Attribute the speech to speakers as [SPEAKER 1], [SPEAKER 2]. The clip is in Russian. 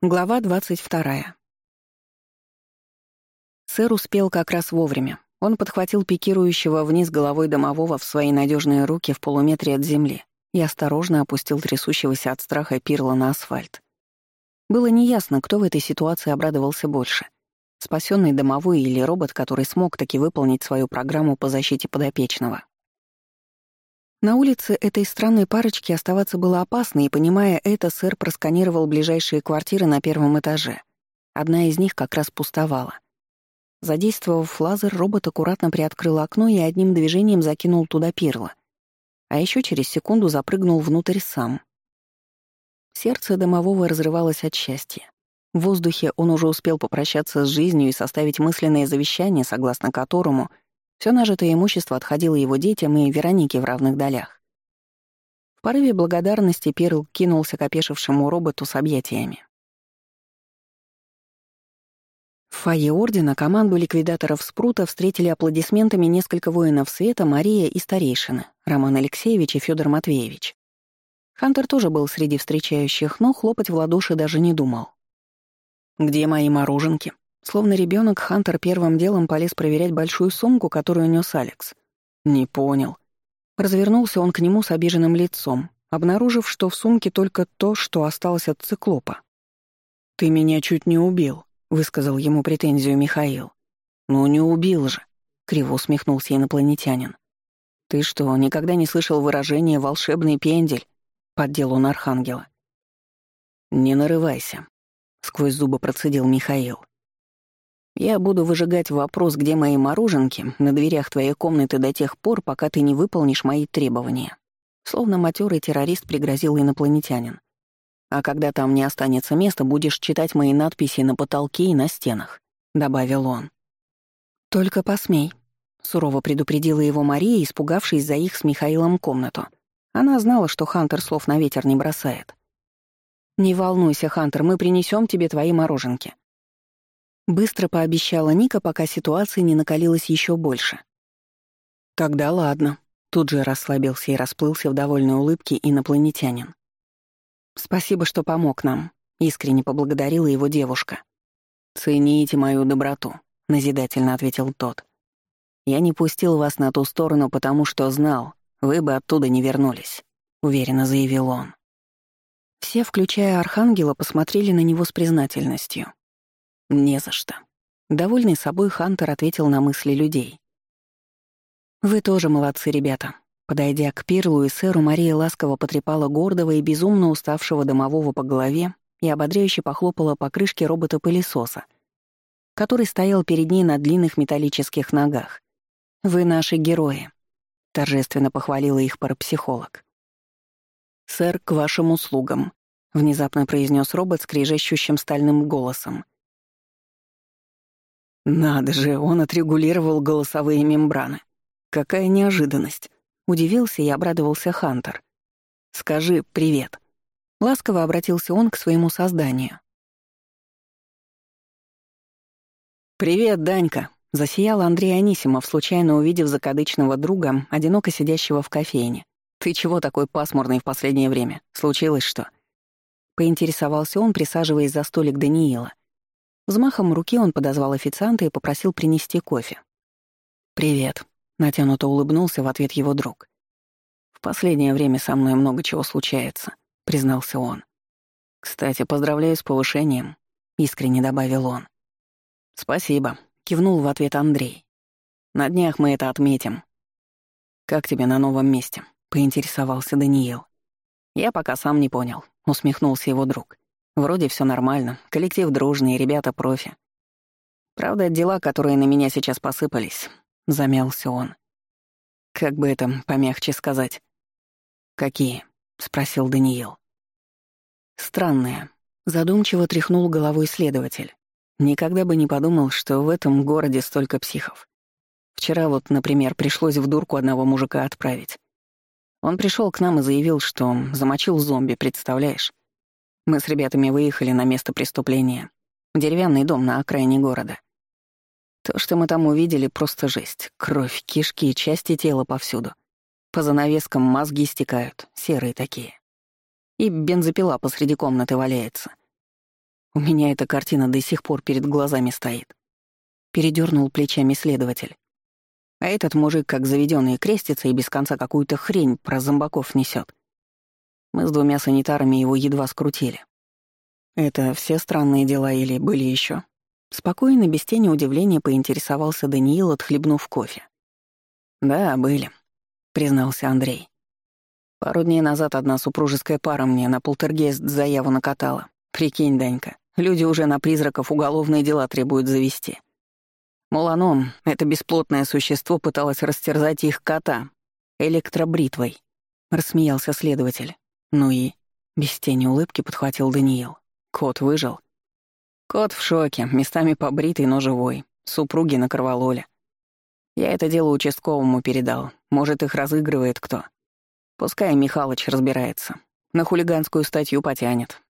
[SPEAKER 1] Глава 22. Сэр успел как раз вовремя. Он подхватил пикирующего вниз головой домового в свои надежные руки в полуметре от земли и осторожно опустил трясущегося от страха пирла на асфальт. Было неясно, кто в этой ситуации обрадовался больше. Спасенный домовой или робот, который смог таки выполнить свою программу по защите подопечного. На улице этой странной парочки оставаться было опасно, и, понимая это, сэр просканировал ближайшие квартиры на первом этаже. Одна из них как раз пустовала. Задействовав лазер, робот аккуратно приоткрыл окно и одним движением закинул туда перла. А еще через секунду запрыгнул внутрь сам. Сердце домового разрывалось от счастья. В воздухе он уже успел попрощаться с жизнью и составить мысленное завещание, согласно которому — все нажитое имущество отходило его детям и Веронике в равных долях. В порыве благодарности Перл кинулся к опешившему роботу с объятиями. В фойе ордена команду ликвидаторов Спрута встретили аплодисментами несколько воинов света Мария и старейшины, Роман Алексеевич и Федор Матвеевич. Хантер тоже был среди встречающих, но хлопать в ладоши даже не думал. «Где мои мороженки?» Словно ребенок, Хантер первым делом полез проверять большую сумку, которую нёс Алекс. «Не понял». Развернулся он к нему с обиженным лицом, обнаружив, что в сумке только то, что осталось от циклопа. «Ты меня чуть не убил», — высказал ему претензию Михаил. «Ну не убил же», — криво усмехнулся инопланетянин. «Ты что, никогда не слышал выражение «волшебный пендель»?» — поддел он архангела. «Не нарывайся», — сквозь зубы процедил Михаил. Я буду выжигать вопрос, где мои мороженки, на дверях твоей комнаты до тех пор, пока ты не выполнишь мои требования. Словно матерый террорист пригрозил инопланетянин. А когда там не останется места, будешь читать мои надписи на потолке и на стенах», — добавил он. «Только посмей», — сурово предупредила его Мария, испугавшись за их с Михаилом комнату. Она знала, что Хантер слов на ветер не бросает. «Не волнуйся, Хантер, мы принесем тебе твои мороженки», Быстро пообещала Ника, пока ситуация не накалилась еще больше. «Тогда ладно», — тут же расслабился и расплылся в довольной улыбке инопланетянин. «Спасибо, что помог нам», — искренне поблагодарила его девушка. «Цените мою доброту», — назидательно ответил тот. «Я не пустил вас на ту сторону, потому что знал, вы бы оттуда не вернулись», — уверенно заявил он. Все, включая Архангела, посмотрели на него с признательностью. «Не за что». Довольный собой Хантер ответил на мысли людей. «Вы тоже молодцы, ребята». Подойдя к Пирлу и сэру, Мария ласково потрепала гордого и безумно уставшего домового по голове и ободряюще похлопала по крышке робота-пылесоса, который стоял перед ней на длинных металлических ногах. «Вы наши герои», — торжественно похвалила их парапсихолог. «Сэр, к вашим услугам», — внезапно произнес робот с скрежещущим стальным голосом — надо же, он отрегулировал голосовые мембраны. Какая неожиданность. Удивился и обрадовался Хантер. Скажи «привет». Ласково обратился он к своему созданию. «Привет, Данька!» — засиял Андрей Анисимов, случайно увидев закадычного друга, одиноко сидящего в кофейне. «Ты чего такой пасмурный в последнее время? Случилось что?» Поинтересовался он, присаживаясь за столик Даниила. Взмахом руки он подозвал официанта и попросил принести кофе. «Привет», — натянуто улыбнулся в ответ его друг. «В последнее время со мной много чего случается», — признался он. «Кстати, поздравляю с повышением», — искренне добавил он. «Спасибо», — кивнул в ответ Андрей. «На днях мы это отметим». «Как тебе на новом месте?» — поинтересовался Даниил. «Я пока сам не понял», — усмехнулся его друг. Вроде все нормально, коллектив дружный, ребята профи. Правда, дела, которые на меня сейчас посыпались, замялся он. Как бы это помягче сказать? Какие? спросил Даниил. Странное, Задумчиво тряхнул головой следователь. Никогда бы не подумал, что в этом городе столько психов. Вчера вот, например, пришлось в дурку одного мужика отправить. Он пришел к нам и заявил, что замочил зомби, представляешь? Мы с ребятами выехали на место преступления. Деревянный дом на окраине города. То, что мы там увидели, просто жесть. Кровь, кишки, части тела повсюду. По занавескам мозги стекают, серые такие. И бензопила посреди комнаты валяется. У меня эта картина до сих пор перед глазами стоит. Передернул плечами следователь. А этот мужик, как заведенный, крестится и без конца какую-то хрень про зомбаков несет. Мы с двумя санитарами его едва скрутили. Это все странные дела или были еще? Спокойно, без тени удивления, поинтересовался Даниил, отхлебнув кофе. «Да, были», — признался Андрей. «Пару дней назад одна супружеская пара мне на полтергейст заяву накатала. Прикинь, Данька, люди уже на призраков уголовные дела требуют завести. Мол, это бесплотное существо, пыталось растерзать их кота электробритвой», — рассмеялся следователь. Ну и?» Без тени улыбки подхватил Даниил. «Кот выжил?» «Кот в шоке, местами побритый, но живой. Супруги накрывал Оля. Я это дело участковому передал. Может, их разыгрывает кто. Пускай Михалыч разбирается. На хулиганскую статью потянет.